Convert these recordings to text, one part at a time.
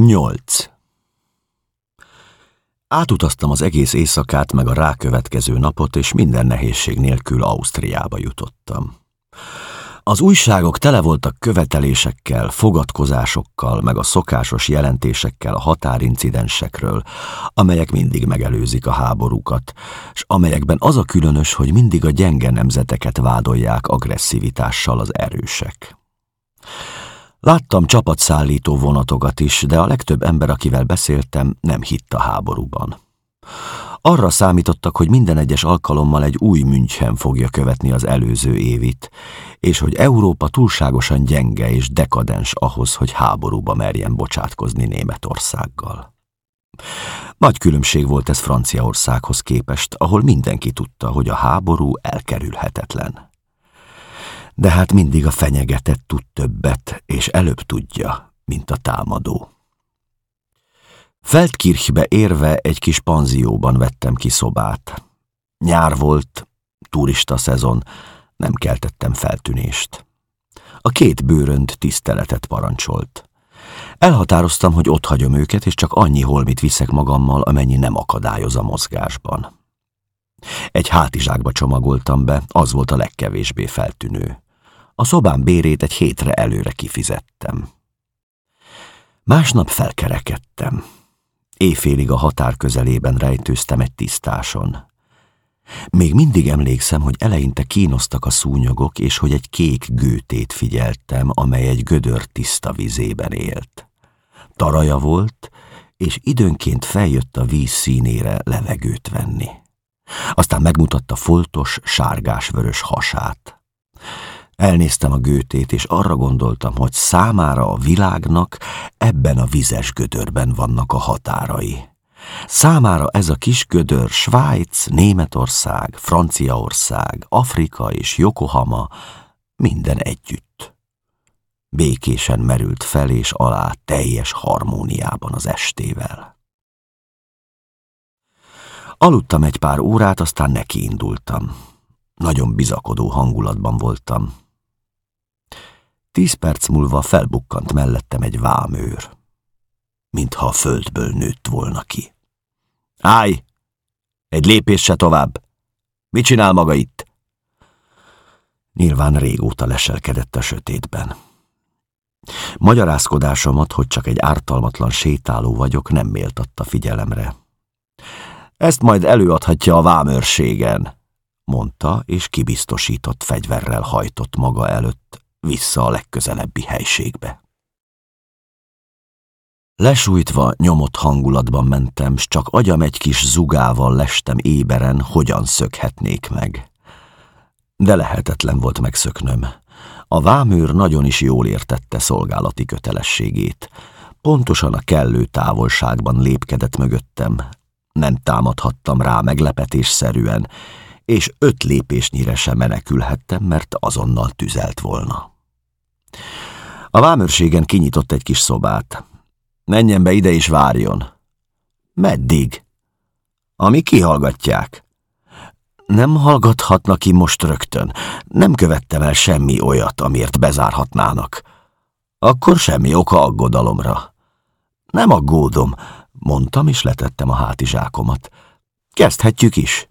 8. Átutaztam az egész éjszakát, meg a rákövetkező napot, és minden nehézség nélkül Ausztriába jutottam. Az újságok tele voltak követelésekkel, fogadkozásokkal, meg a szokásos jelentésekkel a határincidensekről, amelyek mindig megelőzik a háborúkat, és amelyekben az a különös, hogy mindig a gyenge nemzeteket vádolják agresszivitással az erősek. Láttam csapatszállító vonatokat is, de a legtöbb ember, akivel beszéltem, nem hitt a háborúban. Arra számítottak, hogy minden egyes alkalommal egy új München fogja követni az előző évit, és hogy Európa túlságosan gyenge és dekadens ahhoz, hogy háborúba merjen bocsátkozni Németországgal. Nagy különbség volt ez Franciaországhoz képest, ahol mindenki tudta, hogy a háború elkerülhetetlen de hát mindig a fenyegetett tud többet, és előbb tudja, mint a támadó. Feldkirchbe érve egy kis panzióban vettem ki szobát. Nyár volt, turista szezon, nem keltettem feltűnést. A két bőrönd tiszteletet parancsolt. Elhatároztam, hogy ott hagyom őket, és csak annyi holmit viszek magammal, amennyi nem akadályoz a mozgásban. Egy hátizsákba csomagoltam be, az volt a legkevésbé feltűnő. A szobám bérét egy hétre előre kifizettem. Másnap felkerekedtem. Éjfélig a határ közelében rejtőztem egy tisztáson. Még mindig emlékszem, hogy eleinte kínoztak a szúnyogok, és hogy egy kék gőtét figyeltem, amely egy gödör tiszta vizében élt. Taraja volt, és időnként feljött a víz színére levegőt venni. Aztán megmutatta foltos, sárgás-vörös hasát. Elnéztem a gőtét, és arra gondoltam, hogy számára a világnak ebben a vizes gödörben vannak a határai. Számára ez a kis gödör Svájc, Németország, Franciaország, Afrika és Yokohama minden együtt. Békésen merült fel és alá teljes harmóniában az estével. Aludtam egy pár órát, aztán nekiindultam. Nagyon bizakodó hangulatban voltam. Tíz perc múlva felbukkant mellettem egy vámőr, mintha a földből nőtt volna ki. Állj! Egy lépés se tovább! Mit csinál maga itt? Nyilván régóta leselkedett a sötétben. Magyarázkodásomat, hogy csak egy ártalmatlan sétáló vagyok, nem méltatta figyelemre. Ezt majd előadhatja a vámőrségen, mondta, és kibiztosított fegyverrel hajtott maga előtt vissza a legközelebbi helységbe. Lesújtva, nyomott hangulatban mentem, s csak agyam egy kis zugával lestem éberen, hogyan szökhetnék meg. De lehetetlen volt megszöknöm. A vámőr nagyon is jól értette szolgálati kötelességét. Pontosan a kellő távolságban lépkedett mögöttem. Nem támadhattam rá meglepetésszerűen, és öt lépésnyire sem menekülhettem, mert azonnal tüzelt volna. A vámőrségen kinyitott egy kis szobát. Menjen be ide és várjon. Meddig? Ami kihallgatják. Nem hallgathatnak ki most rögtön. Nem követtem el semmi olyat, amiért bezárhatnának. Akkor semmi oka aggodalomra. Nem aggódom, mondtam, és letettem a hátizsákomat. Kezdhetjük is.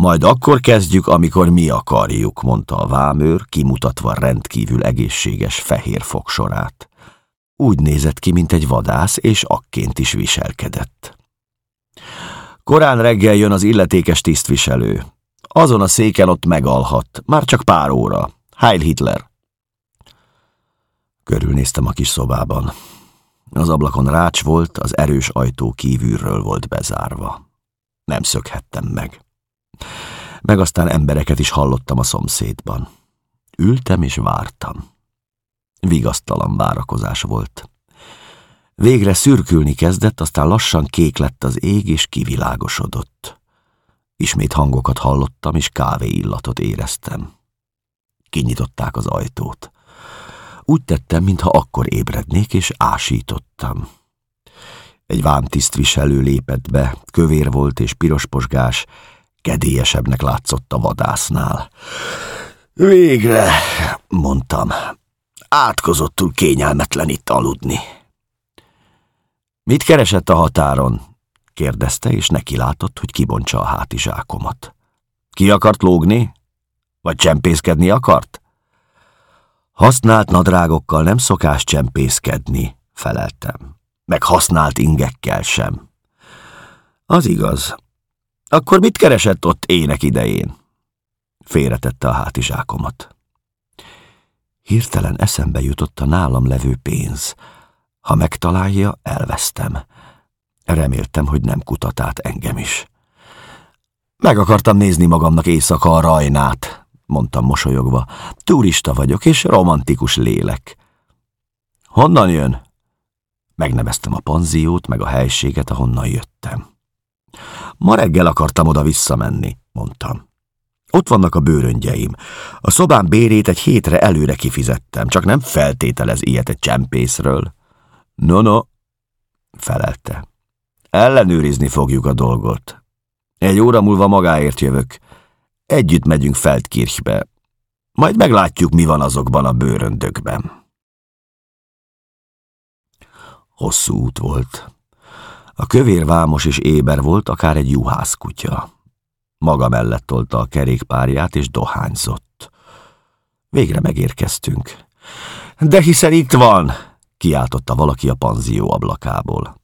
Majd akkor kezdjük, amikor mi akarjuk, mondta a vámőr, kimutatva rendkívül egészséges fehér fogsorát. Úgy nézett ki, mint egy vadász, és akként is viselkedett. Korán reggel jön az illetékes tisztviselő. Azon a széken ott megalhat, már csak pár óra. Heil Hitler! Körülnéztem a kis szobában. Az ablakon rács volt, az erős ajtó kívülről volt bezárva. Nem szökhettem meg meg aztán embereket is hallottam a szomszédban. Ültem és vártam. Vigasztalan várakozás volt. Végre szürkülni kezdett, aztán lassan kék lett az ég, és kivilágosodott. Ismét hangokat hallottam, és kávé illatot éreztem. Kinyitották az ajtót. Úgy tettem, mintha akkor ébrednék, és ásítottam. Egy vámtisztviselő lépett be, kövér volt és pirosposgás, kedélyesebbnek látszott a vadásznál. Végre, mondtam, átkozottul kényelmetlen itt aludni. Mit keresett a határon? kérdezte, és neki látott, hogy kibontsa a hátizsákomat. Ki akart lógni? Vagy csempészkedni akart? Használt nadrágokkal nem szokás csempészkedni, feleltem. Meg használt ingekkel sem. Az igaz. Akkor mit keresett ott ének idején? Félretette a hátizsákomat. Hirtelen eszembe jutott a nálam levő pénz. Ha megtalálja, elvesztem. Reméltem, hogy nem kutat át engem is. Meg akartam nézni magamnak éjszaka a rajnát, mondtam mosolyogva. Turista vagyok, és romantikus lélek. Honnan jön? Megneveztem a panziót, meg a helységet, ahonnan jöttem. Ma reggel akartam oda visszamenni, mondtam. Ott vannak a bőröngyeim. A szobám bérét egy hétre előre kifizettem, csak nem feltételez ilyet egy csempészről. No, no, felelte. Ellenőrizni fogjuk a dolgot. Egy óra múlva magáért jövök. Együtt megyünk Feldkirchbe. Majd meglátjuk, mi van azokban a bőröndökben. Hosszú út volt. A kövér vámos és éber volt, akár egy juhászkutya. Maga mellett tolta a kerékpárját, és dohányzott. Végre megérkeztünk. De hiszen itt van, kiáltotta valaki a panzió ablakából.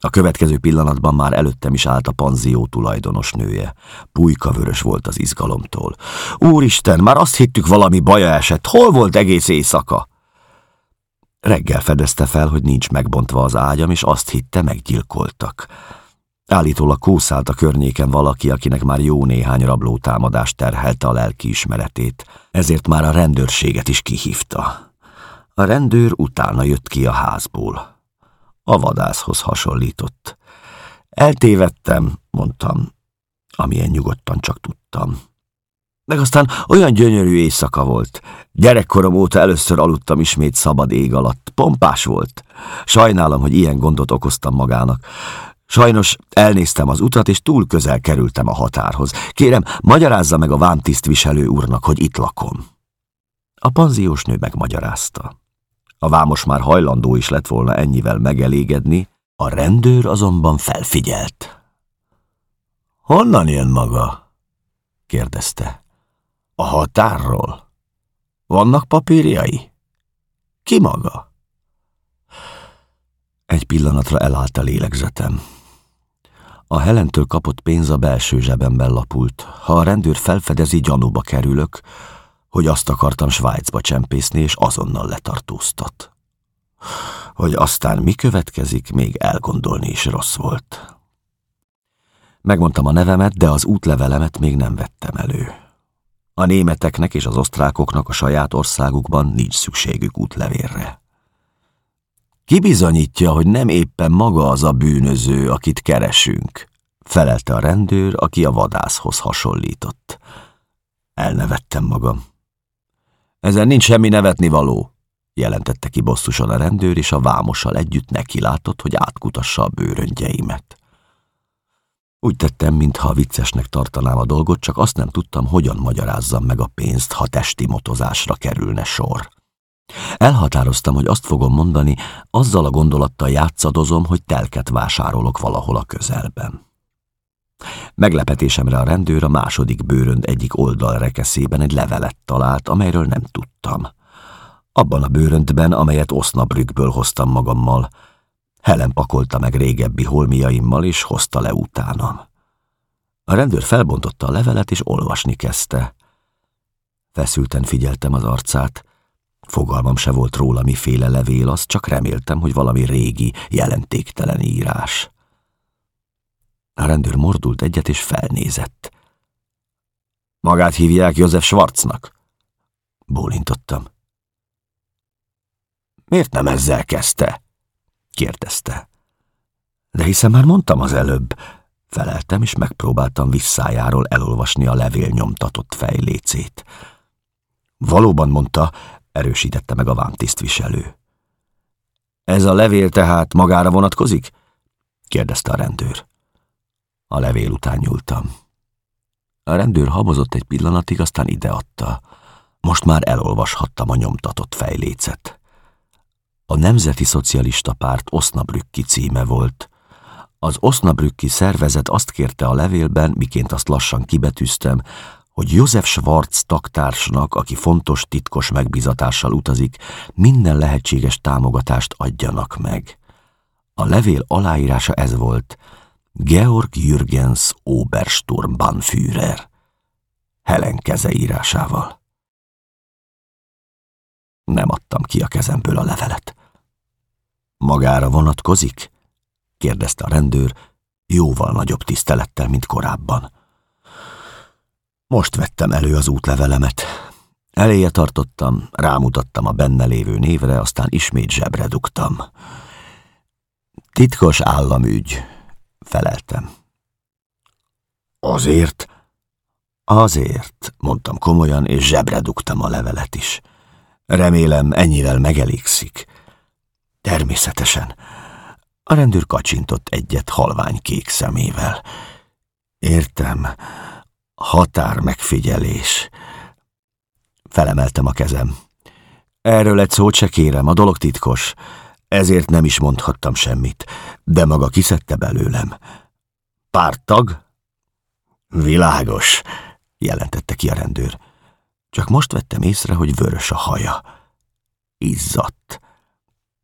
A következő pillanatban már előttem is állt a panzió tulajdonos nője. vörös volt az izgalomtól. Úristen, már azt hittük valami baja esett. Hol volt egész éjszaka? Reggel fedezte fel, hogy nincs megbontva az ágyam, és azt hitte, meggyilkoltak. Állítólag kószált a környéken valaki, akinek már jó néhány rablótámadást terhelte a lelki ismeretét, ezért már a rendőrséget is kihívta. A rendőr utána jött ki a házból. A vadászhoz hasonlított. Eltévedtem, mondtam, amilyen nyugodtan csak tudtam. Meg aztán olyan gyönyörű éjszaka volt. Gyerekkorom óta először aludtam ismét szabad ég alatt. Pompás volt. Sajnálom, hogy ilyen gondot okoztam magának. Sajnos elnéztem az utat, és túl közel kerültem a határhoz. Kérem, magyarázza meg a vámtisztviselő úrnak, hogy itt lakom. A panziós nő megmagyarázta. A vámos már hajlandó is lett volna ennyivel megelégedni, a rendőr azonban felfigyelt. Honnan jön maga? kérdezte. A határról. Vannak papírjai? Ki maga? Egy pillanatra elállt a lélegzetem. A Helentől kapott pénz a belső zsebemben lapult. Ha a rendőr felfedezi, gyanúba kerülök, hogy azt akartam Svájcba csempészni, és azonnal letartóztat. Hogy aztán mi következik, még elgondolni is rossz volt. Megmondtam a nevemet, de az útlevelemet még nem vettem elő. A németeknek és az osztrákoknak a saját országukban nincs szükségük útlevérre. Ki bizonyítja, hogy nem éppen maga az a bűnöző, akit keresünk? Felelte a rendőr, aki a vadászhoz hasonlított. Elnevettem magam. Ezen nincs semmi nevetni való, jelentette ki bosszusan a rendőr, és a vámossal együtt nekilátott, hogy átkutassa a bőröngyeimet. Úgy tettem, mintha viccesnek tartanám a dolgot, csak azt nem tudtam, hogyan magyarázzam meg a pénzt, ha testi motozásra kerülne sor. Elhatároztam, hogy azt fogom mondani, azzal a gondolattal játszadozom, hogy telket vásárolok valahol a közelben. Meglepetésemre a rendőr a második bőrönd egyik oldal rekeszében egy levelet talált, amelyről nem tudtam. Abban a bőröntben, amelyet Osnabrückből hoztam magammal, Helen pakolta meg régebbi holmiaimmal, és hozta le utánam. A rendőr felbontotta a levelet, és olvasni kezdte. Feszülten figyeltem az arcát. Fogalmam se volt róla miféle levél, azt csak reméltem, hogy valami régi, jelentéktelen írás. A rendőr mordult egyet, és felnézett. Magát hívják József Schwarznak? Bólintottam. Miért nem ezzel kezdte? Kérdezte. De hiszen már mondtam az előbb, feleltem, és megpróbáltam visszájáról elolvasni a levél nyomtatott fejlécét. Valóban mondta, erősítette meg a vámtisztviselő. Ez a levél tehát magára vonatkozik? kérdezte a rendőr. A levél után nyúltam. A rendőr habozott egy pillanatig, aztán ideadta. Most már elolvashattam a nyomtatott fejlécet. A Nemzeti Szocialista Párt Osnabrücki címe volt. Az Osnabrücki szervezet azt kérte a levélben, miként azt lassan kibetűztem, hogy József Schwarz taktársnak, aki fontos titkos megbizatással utazik, minden lehetséges támogatást adjanak meg. A levél aláírása ez volt, Georg Jürgens Obersturmbannführer, Helen keze írásával. Nem adtam ki a kezemből a levelet. Magára vonatkozik? kérdezte a rendőr, jóval nagyobb tisztelettel, mint korábban. Most vettem elő az útlevelemet. Eléje tartottam, rámutattam a benne lévő névre, aztán ismét zsebre dugtam. Titkos államügy, feleltem. Azért? Azért, mondtam komolyan, és zsebre dugtam a levelet is. Remélem, ennyivel megelégszik. Természetesen. A rendőr kacsintott egyet halvány kék szemével. Értem, határ megfigyelés. Felemeltem a kezem. Erről egy szót se kérem, a dolog titkos. Ezért nem is mondhattam semmit, de maga kiszedte belőlem. Pártag? Világos, jelentette ki a rendőr. Csak most vettem észre, hogy vörös a haja. Izzadt.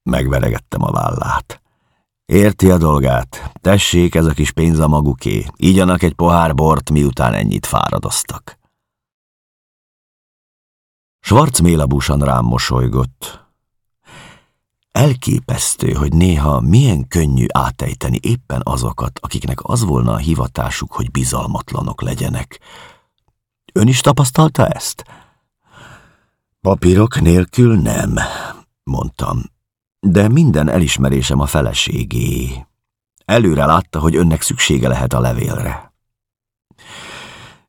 Megveregettem a vállát. Érti a dolgát. Tessék, ez a kis pénz a maguké. Ígyanak egy pohár bort, miután ennyit fáradoztak. Schwarz mélabúsan rám mosolygott. Elképesztő, hogy néha milyen könnyű átejteni éppen azokat, akiknek az volna a hivatásuk, hogy bizalmatlanok legyenek. Ön is tapasztalta ezt? Papírok nélkül nem, mondtam de minden elismerésem a feleségé. Előre látta, hogy önnek szüksége lehet a levélre.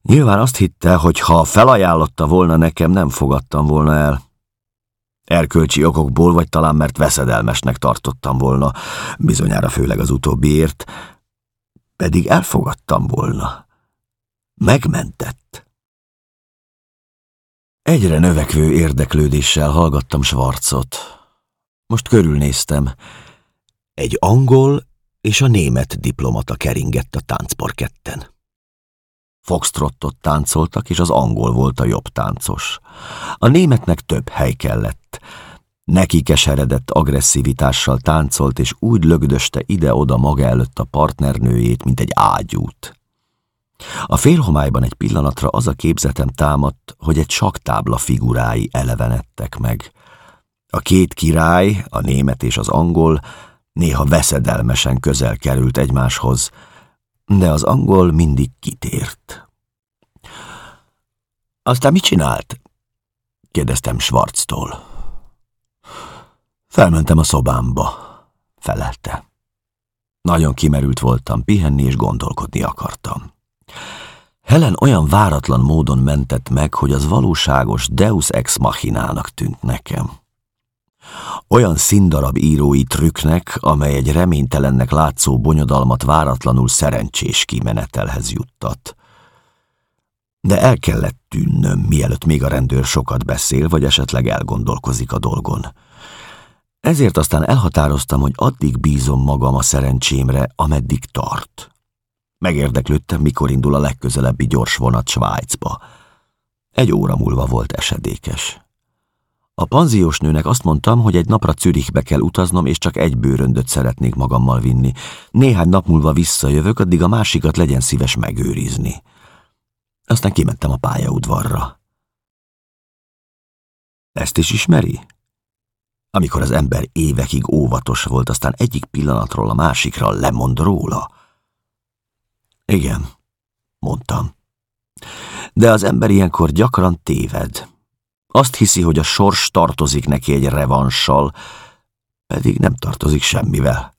Nyilván azt hitte, hogy ha felajánlotta volna nekem, nem fogadtam volna el. Erkölcsi okokból, vagy talán mert veszedelmesnek tartottam volna, bizonyára főleg az utóbbiért, pedig elfogadtam volna. Megmentett. Egyre növekvő érdeklődéssel hallgattam Schwarzot. Most körülnéztem. Egy angol és a német diplomata keringett a táncparketten. Foxtrottot táncoltak, és az angol volt a jobb táncos. A németnek több hely kellett. Neki keseredett agresszivitással táncolt, és úgy lögdöste ide-oda maga előtt a partnernőjét, mint egy ágyút. A félhomályban egy pillanatra az a képzetem támadt, hogy egy saktábla figurái elevenedtek meg. A két király, a német és az angol néha veszedelmesen közel került egymáshoz, de az angol mindig kitért. Aztán mit csinált? kérdeztem Schwarztól. Felmentem a szobámba, felelte. Nagyon kimerült voltam, pihenni és gondolkodni akartam. Helen olyan váratlan módon mentett meg, hogy az valóságos Deus ex machinának tűnt nekem. Olyan színdarab írói trükknek, amely egy reménytelennek látszó bonyodalmat váratlanul szerencsés kimenetelhez juttat. De el kellett tűnnöm, mielőtt még a rendőr sokat beszél, vagy esetleg elgondolkozik a dolgon. Ezért aztán elhatároztam, hogy addig bízom magam a szerencsémre, ameddig tart. Megérdeklődtem, mikor indul a legközelebbi gyors vonat Svájcba. Egy óra múlva volt esedékes. A panziós nőnek azt mondtam, hogy egy napra Zürichbe kell utaznom, és csak egy bőröndöt szeretnék magammal vinni. Néhány nap múlva visszajövök, addig a másikat legyen szíves megőrizni. Aztán kimentem a pályaudvarra. Ezt is ismeri? Amikor az ember évekig óvatos volt, aztán egyik pillanatról a másikra lemond róla. Igen, mondtam. De az ember ilyenkor gyakran téved. Azt hiszi, hogy a sors tartozik neki egy revanssal, pedig nem tartozik semmivel.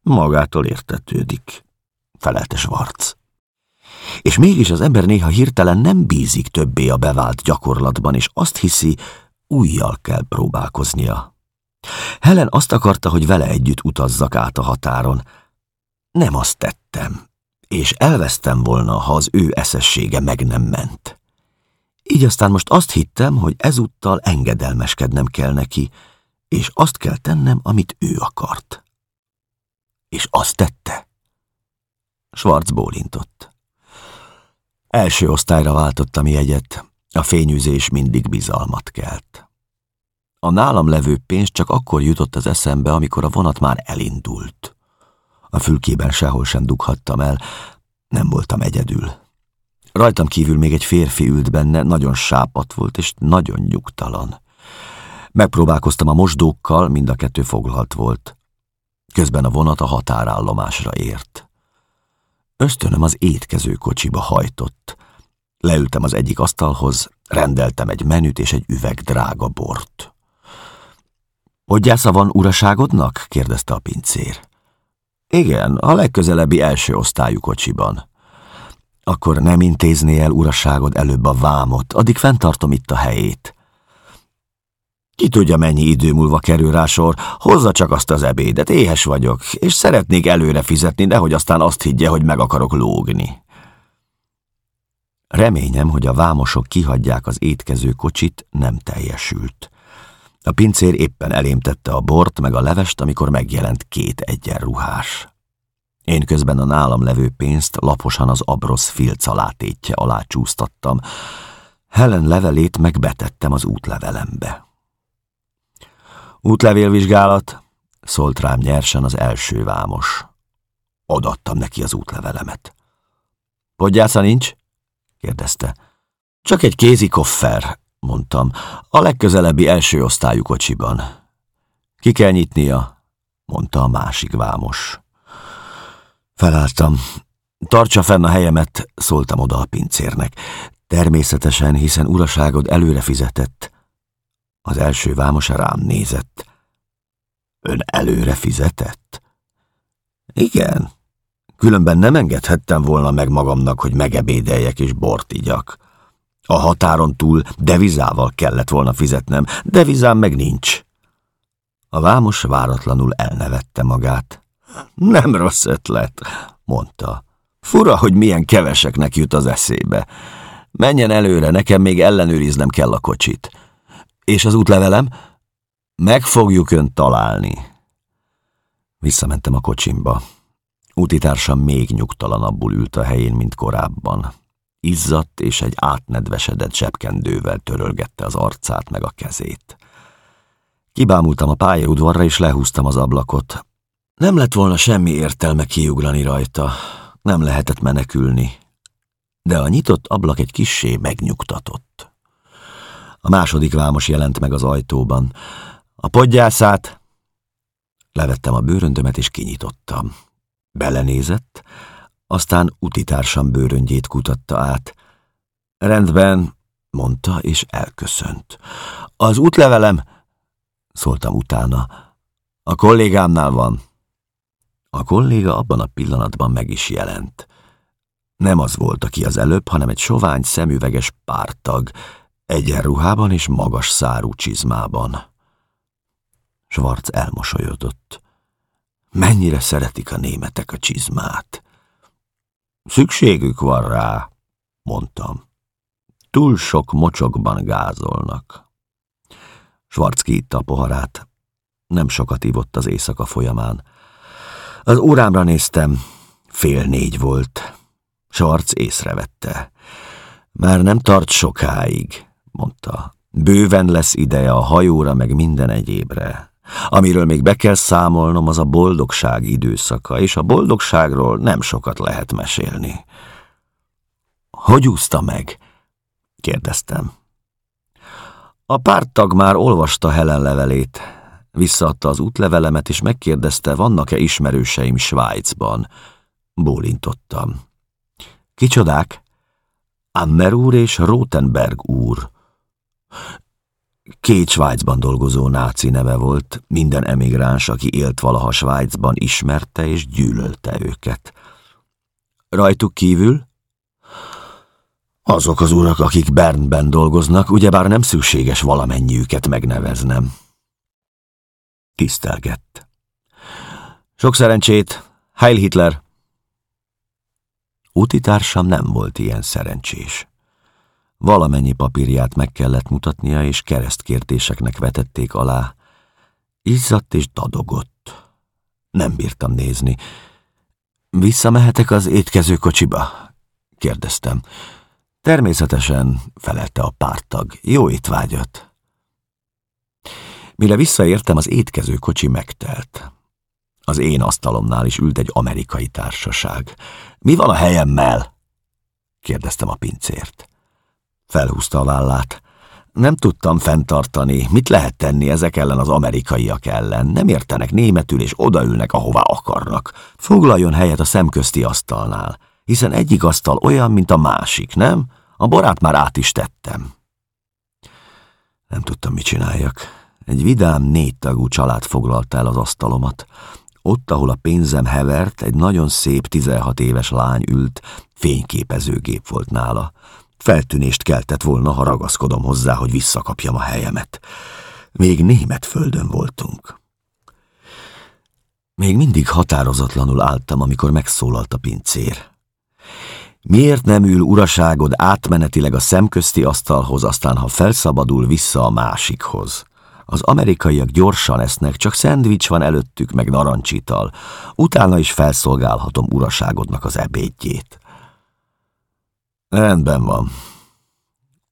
Magától értetődik, felelte Schwarz. És mégis az ember néha hirtelen nem bízik többé a bevált gyakorlatban, és azt hiszi, újjal kell próbálkoznia. Helen azt akarta, hogy vele együtt utazzak át a határon. Nem azt tettem, és elvesztem volna, ha az ő eszessége meg nem ment. Így aztán most azt hittem, hogy ezúttal engedelmeskednem kell neki, és azt kell tennem, amit ő akart. És azt tette. Schwarz bólintott. Első osztályra váltottam jegyet, a fényűzés mindig bizalmat kelt. A nálam levő pénz csak akkor jutott az eszembe, amikor a vonat már elindult. A fülkében sehol sem dughattam el, nem voltam egyedül. Rajtam kívül még egy férfi ült benne, nagyon sápat volt és nagyon nyugtalan. Megpróbálkoztam a mosdókkal, mind a kettő foglalt volt. Közben a vonat a határállomásra ért. Ösztönöm az étkező kocsiba hajtott. Leültem az egyik asztalhoz, rendeltem egy menüt és egy üveg drága bort. Podgyásza van uraságodnak? kérdezte a pincér. Igen, a legközelebbi első osztályú kocsiban. Akkor nem intézné el uraságod előbb a vámot, addig fenntartom itt a helyét. Ki tudja, mennyi idő múlva kerül rá sor, hozza csak azt az ebédet, éhes vagyok, és szeretnék előre fizetni, nehogy aztán azt higgye, hogy meg akarok lógni. Reményem, hogy a vámosok kihagyják az étkező kocsit, nem teljesült. A pincér éppen elémtette a bort meg a levest, amikor megjelent két egyenruhás. Én közben a nálam levő pénzt laposan az abrosz filcalátétje alá csúsztattam. Helen levelét megbetettem az útlevelembe. Útlevélvizsgálat, szólt rám nyersen az első vámos. Odaadtam neki az útlevelemet. Podgyásza nincs? kérdezte. Csak egy kézi koffer, mondtam, a legközelebbi első osztályú kocsiban. Ki kell nyitnia, mondta a másik vámos. Felálltam. Tartsa fenn a helyemet, szóltam oda a pincérnek. Természetesen, hiszen uraságod előre fizetett. Az első vámos rám nézett. Ön előre fizetett? Igen. Különben nem engedhettem volna meg magamnak, hogy megebédeljek és bort igyak. A határon túl devizával kellett volna fizetnem, devizám meg nincs. A vámos váratlanul elnevette magát. Nem rossz ötlet, mondta. Fura, hogy milyen keveseknek jut az eszébe. Menjen előre, nekem még ellenőriznem kell a kocsit. És az útlevelem? Meg fogjuk önt találni. Visszamentem a kocsimba. Útitársam még nyugtalanabbul ült a helyén, mint korábban. Izzadt és egy átnedvesedett zsebkendővel törölgette az arcát meg a kezét. Kibámultam a pályaudvarra és lehúztam az ablakot. Nem lett volna semmi értelme kiugrani rajta, nem lehetett menekülni, de a nyitott ablak egy kissé megnyugtatott. A második vámos jelent meg az ajtóban. A podgyászát... Levettem a bőröndömet és kinyitottam. Belenézett, aztán utitársam bőröngyét kutatta át. Rendben, mondta, és elköszönt. Az útlevelem, szóltam utána, a kollégámnál van. A kolléga abban a pillanatban meg is jelent. Nem az volt, aki az előbb, hanem egy sovány szemüveges pártag, egyenruhában és magas szárú csizmában. Schwarz elmosolyodott. Mennyire szeretik a németek a csizmát? Szükségük van rá, mondtam. Túl sok mocsokban gázolnak. Schwarz kiitta a poharát. Nem sokat ívott az éjszaka folyamán. Az órámra néztem, fél négy volt. Schwarz észrevette. Már nem tart sokáig mondta. Bőven lesz ideje a hajóra, meg minden egyébre. Amiről még be kell számolnom, az a boldogság időszaka, és a boldogságról nem sokat lehet mesélni. Hogy úszta meg? kérdeztem. A párttag már olvasta Helen levelét, visszaadta az útlevelemet, és megkérdezte, vannak-e ismerőseim Svájcban. Bólintottam. Kicsodák? Ammer úr és Rotenberg úr. Két Svájcban dolgozó náci neve volt, minden emigráns, aki élt valaha Svájcban, ismerte és gyűlölte őket. Rajtuk kívül? Azok az urak, akik Bernben dolgoznak, ugyebár nem szükséges valamennyiüket megneveznem. Tisztelgett. Sok szerencsét, Heil Hitler! Utitársam nem volt ilyen szerencsés. Valamennyi papírját meg kellett mutatnia, és keresztkértéseknek vetették alá. Izzadt és dadogott. Nem bírtam nézni. Visszamehetek az étkező kocsiba? kérdeztem. Természetesen, felelte a pártag. Jó étvágyat. Mire visszaértem, az étkező kocsi megtelt. Az én asztalomnál is ült egy amerikai társaság. Mi van a helyemmel? kérdeztem a pincért. Felhúzta a vállát. Nem tudtam fenntartani, mit lehet tenni ezek ellen az amerikaiak ellen. Nem értenek németül, és odaülnek, ahová akarnak. Foglaljon helyet a szemközti asztalnál, hiszen egyik asztal olyan, mint a másik, nem? A borát már át is tettem. Nem tudtam, mit csináljak. Egy vidám, négytagú család foglalt el az asztalomat. Ott, ahol a pénzem hevert, egy nagyon szép 16 éves lány ült, fényképezőgép volt nála. Feltűnést keltett volna, ha ragaszkodom hozzá, hogy visszakapjam a helyemet. Még német földön voltunk. Még mindig határozatlanul álltam, amikor megszólalt a pincér. Miért nem ül uraságod átmenetileg a szemközti asztalhoz, aztán ha felszabadul vissza a másikhoz? Az amerikaiak gyorsan esznek, csak szendvics van előttük, meg narancsital. Utána is felszolgálhatom uraságodnak az ebédjét. Rendben van.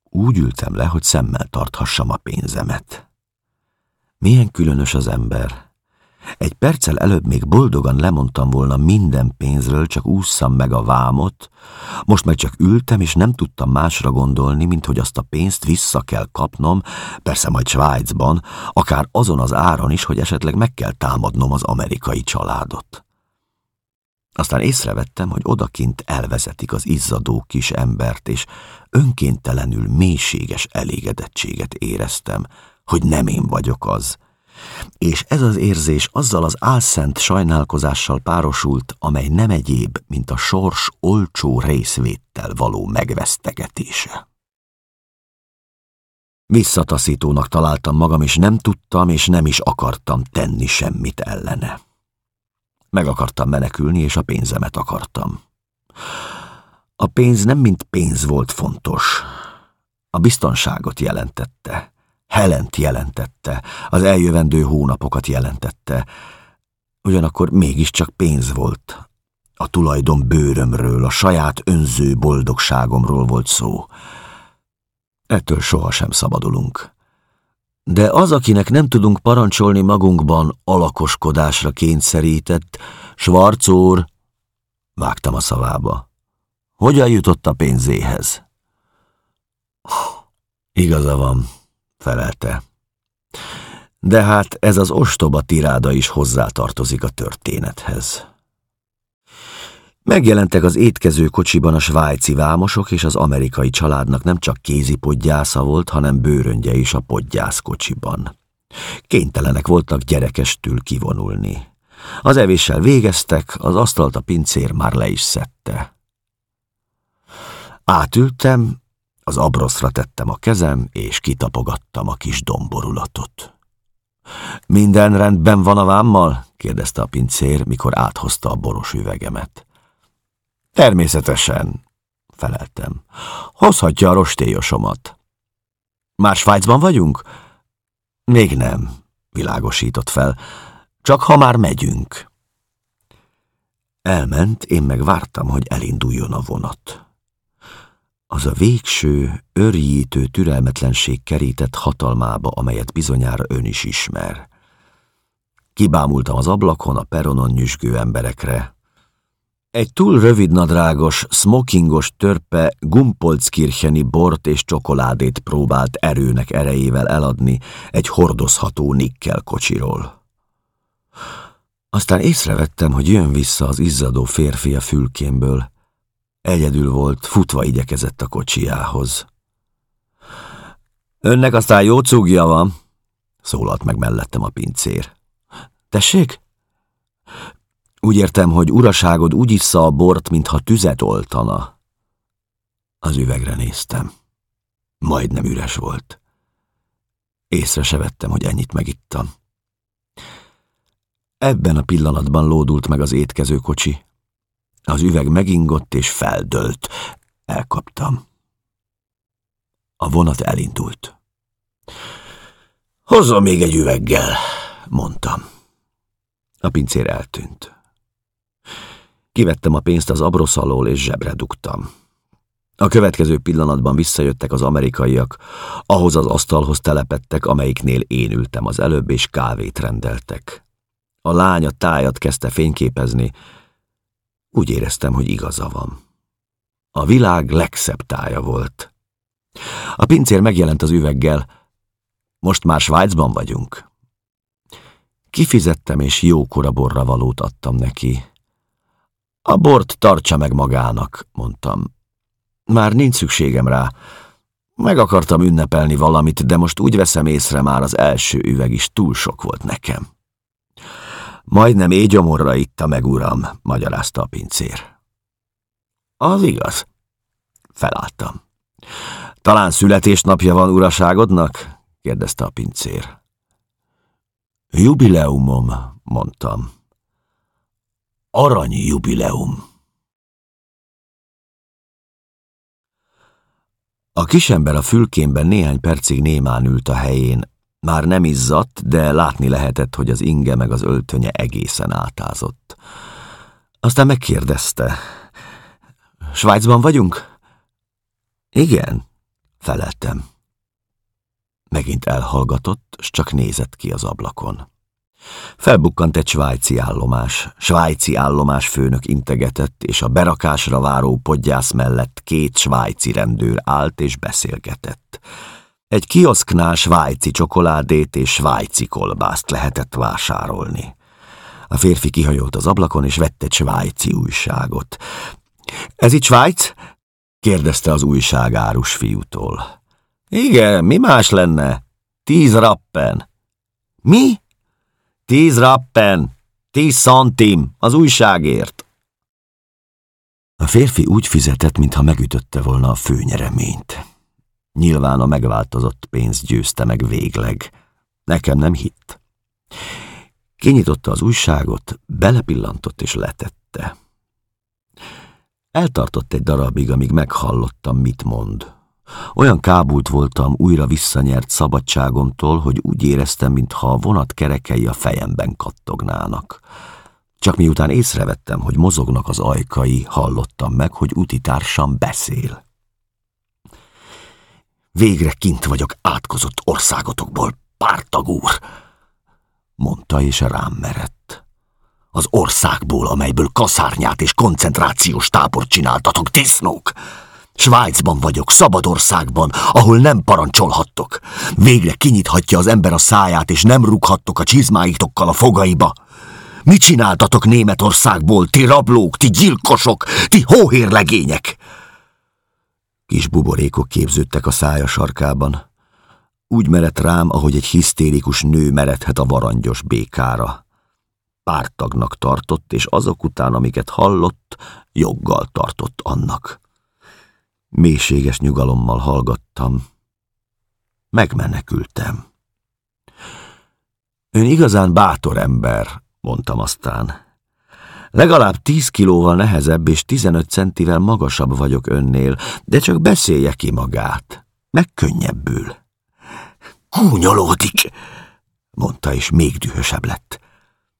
Úgy ültem le, hogy szemmel tarthassam a pénzemet. Milyen különös az ember. Egy perccel előbb még boldogan lemondtam volna minden pénzről, csak ússzam meg a vámot, most meg csak ültem, és nem tudtam másra gondolni, mint hogy azt a pénzt vissza kell kapnom, persze majd Svájcban, akár azon az áron is, hogy esetleg meg kell támadnom az amerikai családot. Aztán észrevettem, hogy odakint elvezetik az izzadó kis embert, és önkéntelenül mélységes elégedettséget éreztem, hogy nem én vagyok az, és ez az érzés azzal az álszent sajnálkozással párosult, amely nem egyéb, mint a sors olcsó részvéttel való megvesztegetése. Visszataszítónak találtam magam, és nem tudtam, és nem is akartam tenni semmit ellene. Meg akartam menekülni, és a pénzemet akartam. A pénz nem mint pénz volt fontos. A biztonságot jelentette. Helent jelentette, az eljövendő hónapokat jelentette. Ugyanakkor mégiscsak pénz volt. A tulajdon bőrömről, a saját önző boldogságomról volt szó. Ettől sohasem szabadulunk. De az, akinek nem tudunk parancsolni magunkban, alakoskodásra kényszerített, Schwarzúr, vágtam a szavába. Hogyan jutott a pénzéhez? Igaza van, felelte. De hát ez az ostoba tiráda is hozzátartozik a történethez. Megjelentek az étkező kocsiban a svájci vámosok, és az amerikai családnak nem csak kézi podgyásza volt, hanem bőröngye is a podgyász kocsiban. Kénytelenek voltak gyerekestül kivonulni. Az evéssel végeztek, az asztalt a pincér már le is szedte. Átültem, az abroszra tettem a kezem, és kitapogattam a kis domborulatot. Minden rendben van a vámmal? kérdezte a pincér, mikor áthozta a boros üvegemet. Természetesen, feleltem. Hozhatja a rostélyosomat. Már Svájcban vagyunk? Még nem, világosított fel. Csak ha már megyünk. Elment, én meg vártam, hogy elinduljon a vonat. Az a végső, örjítő türelmetlenség kerített hatalmába, amelyet bizonyára ön is ismer. Kibámultam az ablakon a peronon nyüzsgő emberekre. Egy túl rövidnadrágos, smokingos törpe Gumpolckircheni bort és csokoládét próbált erőnek erejével eladni egy hordozható nikkel kocsiról. Aztán észrevettem, hogy jön vissza az izzadó férfi a fülkémből, Egyedül volt, futva igyekezett a kocsiához. Önnek aztán jó cugja van, szólalt meg mellettem a pincér. Tessék? Úgy értem, hogy uraságod úgy issza a bort, mintha tüzet oltana. Az üvegre néztem. Majdnem üres volt. Észre se vettem, hogy ennyit megittam. Ebben a pillanatban lódult meg az étkező kocsi. Az üveg megingott és feldölt. Elkaptam. A vonat elindult. Hozzon még egy üveggel, mondtam. A pincér eltűnt. Kivettem a pénzt az abrosz alól, és zsebre dugtam. A következő pillanatban visszajöttek az amerikaiak, ahhoz az asztalhoz telepettek, amelyiknél én ültem az előbb, és kávét rendeltek. A lány a tájat kezdte fényképezni, úgy éreztem, hogy igaza van. A világ legszebb tája volt. A pincér megjelent az üveggel. Most már Svájcban vagyunk. Kifizettem, és jókora borra valót adtam neki. A bort tartsa meg magának, mondtam. Már nincs szükségem rá. Meg akartam ünnepelni valamit, de most úgy veszem észre, már az első üveg is túl sok volt nekem. Majdnem égyomorra itta meg, uram, magyarázta a pincér. Az igaz. Felálltam. Talán születésnapja van uraságodnak? kérdezte a pincér. Jubileumom, mondtam. Arany jubileum. A kisember a fülkémben néhány percig némán ült a helyén. Már nem izzadt, de látni lehetett, hogy az inge meg az öltönye egészen átázott. Aztán megkérdezte. Svájcban vagyunk? Igen, feleltem. Megint elhallgatott, s csak nézett ki az ablakon. Felbukkant egy svájci állomás. Svájci állomás főnök integetett, és a berakásra váró podgyász mellett két svájci rendőr állt és beszélgetett. Egy kioszknál svájci csokoládét és svájci kolbászt lehetett vásárolni. A férfi kihajolt az ablakon, és vett egy svájci újságot. Ez itt Svájc? kérdezte az újságárus fiútól. Igen, mi más lenne? Tíz rappen. Mi? Tíz rappen, tíz szantim az újságért. A férfi úgy fizetett, mintha megütötte volna a főnyereményt. Nyilván a megváltozott pénz győzte meg végleg. Nekem nem hitt. Kinyitotta az újságot, belepillantott és letette. Eltartott egy darabig, amíg meghallottam, mit mond. Olyan kábult voltam újra visszanyert szabadságomtól, hogy úgy éreztem, mintha a vonat kerekei a fejemben kattognának. Csak miután észrevettem, hogy mozognak az ajkai, hallottam meg, hogy utitársam beszél. Végre kint vagyok átkozott országotokból, pártag úr, mondta és rám merett. Az országból, amelyből kaszárnyát és koncentrációs tábort csináltatok, disznók! Svájcban vagyok, szabadországban, ahol nem parancsolhattok. Végre kinyithatja az ember a száját, és nem rúghattok a csizmáitokkal a fogaiba. Mit csináltatok Németországból, ti rablók, ti gyilkosok, ti hóhérlegények? Kis buborékok képződtek a szája sarkában. Úgy merett rám, ahogy egy hisztérikus nő meredhet a varangyos békára. Pártagnak tartott, és azok után, amiket hallott, joggal tartott annak. Mélységes nyugalommal hallgattam. Megmenekültem. Ön igazán bátor ember, mondtam aztán. Legalább tíz kilóval nehezebb és tizenöt centivel magasabb vagyok önnél, de csak beszélje ki magát. Megkönnyebbül. Gúnyolódik, mondta, és még dühösebb lett.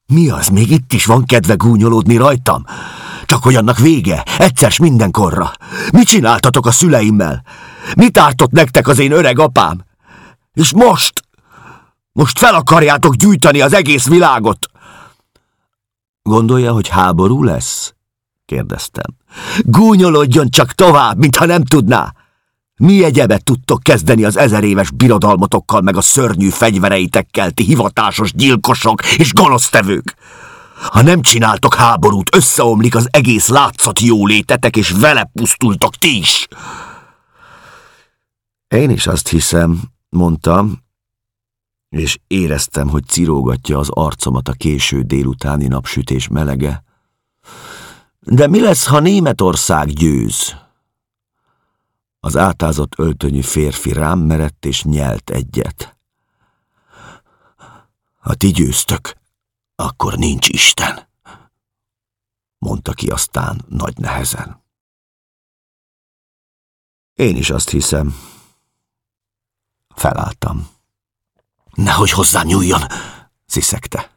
Mi az, még itt is van kedve gúnyolódni rajtam? Csak hogy annak vége, egyszer mindenkorra. Mit csináltatok a szüleimmel? Mit ártott nektek az én öreg apám? És most? Most fel akarjátok gyűjteni az egész világot? Gondolja, hogy háború lesz? kérdeztem. Gúnyolodjon csak tovább, mintha nem tudná. Mi egyebet tudtok kezdeni az ezer éves birodalmotokkal meg a szörnyű fegyvereitekkel, ti hivatásos gyilkosok és gonosztevők? Ha nem csináltok háborút, összeomlik az egész látszat jólétetek, és vele pusztultok ti is. Én is azt hiszem, mondtam, és éreztem, hogy cirógatja az arcomat a késő délutáni napsütés melege. De mi lesz, ha Németország győz? Az átázott öltönyű férfi rám merett és nyelt egyet. Ha ti győztök, akkor nincs Isten, mondta ki aztán nagy nehezen. Én is azt hiszem. Felálltam. Nehogy hozzám nyúljon, sziszegte.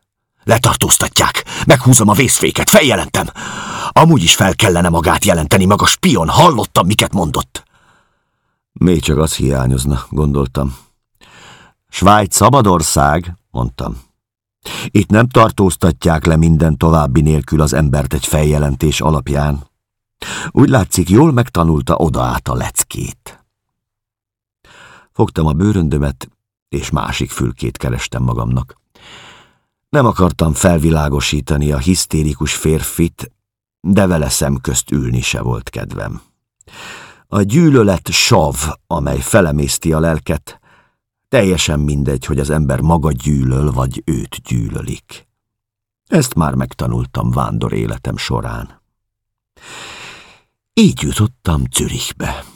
Letartóztatják, meghúzom a vészféket, feljelentem. Amúgy is fel kellene magát jelenteni, maga spion, hallottam, miket mondott. Még csak az hiányozna, gondoltam. Svájc szabadország, mondtam. Itt nem tartóztatják le minden további nélkül az embert egy feljelentés alapján. Úgy látszik, jól megtanulta oda át a leckét. Fogtam a bőröndömet, és másik fülkét kerestem magamnak. Nem akartam felvilágosítani a hisztérikus férfit, de vele szemközt ülni se volt kedvem. A gyűlölet sav, amely felemészti a lelket, teljesen mindegy, hogy az ember maga gyűlöl, vagy őt gyűlölik. Ezt már megtanultam vándor életem során. Így jutottam Zürichbe.